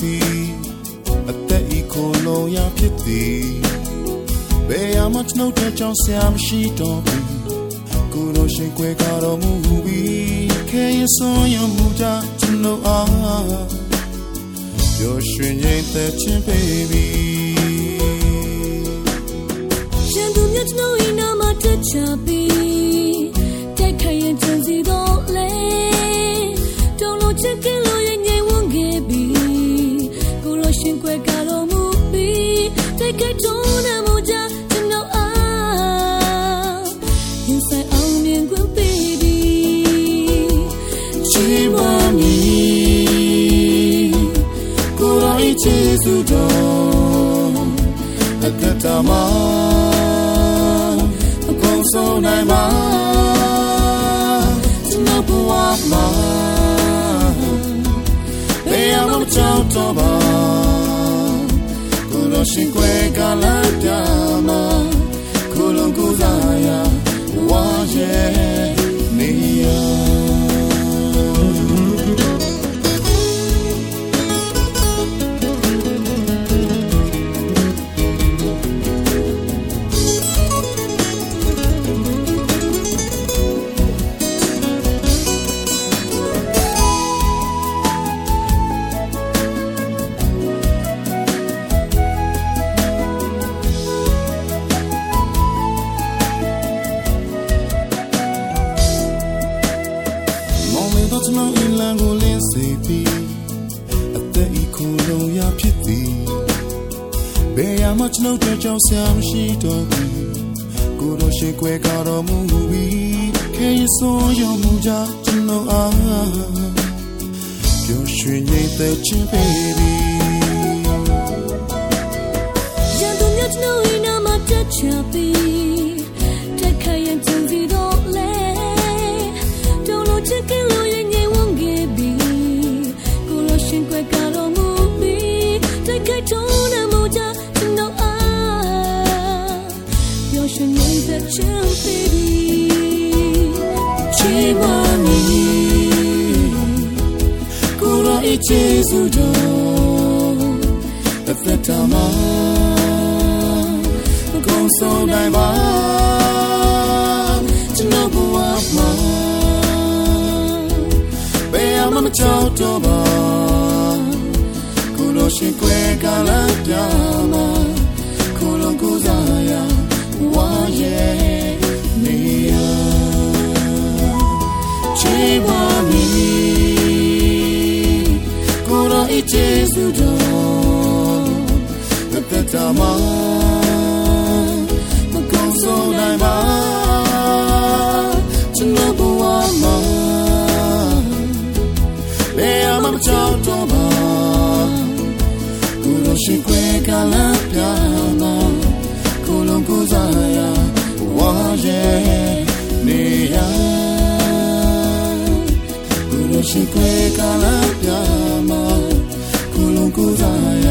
ပြီးအသက်ဤခိုလုံးရဖြစ်သည်ဘယ်ရမှနှုတ်တဲ့ကြောင့်ဆရာမရှိတော့ဘူးကိုလိုရှိခွဲကြတော်မူပြီးခဲရဆုံးရမှုကြကျွန်တော်အားပျော်ရွှင်ငြိမ်သက်ခြင်း baby ကျေးဇူးတော်အကတမအကုန်ဆုံးနိုင်ပါကျွန်တော်ဘဝမှာဘယ်မှမကြောက်တော့ပါကိုယ်တော်ရှင်ခွဲကလာပြမှာကိုယ်လုံးကိုယ်စားရဝါရဲ့ မှကျွန်တော်တို့ကြောင့်ဆရာမရှိတော့ဘူးကိုတော့ရှိခွဲကြတော်မူပြီးခဲရဆုံးရမှုကြကျွန်တော်အားပျော်ရွှင်နေသက်ခြင်း baby ရှင်သူမြတ်ကျွန်တော်ဤနာမှာတက်ချပြီးတိုက်ခိုင်ရင်ချင်စီတော့လေတုံးလို့ချစ်ကလို့ရဲ့ငြိမ်ဝန်းခဲ့ပြီးကိုလိုရှင်ခွဲကြတော်မူပြီးတိုက်ခိုင်တုံး ချီးမွမ်းမည်ကိုယ်တော်၏ကျေးဇူးတော်အသက်တာမှာအကုန်ဆုံးနိုင်ပါကျွန်တော်ဘဝမှာ ကျေးဇူးတော်အသက်တာမှာမကုန်ဆုံးနိုင်ပါကျွန်တော်ဘဝမှာဘယ်မှမကြောက်တော့ပါကိုယ်တော်ရှိခွဲကလာပြမှာကိုယ်လုံးကိုယ်စားရဝါရဲ့နေရ Kulo shikwe kala pyama Kulungu 孤单。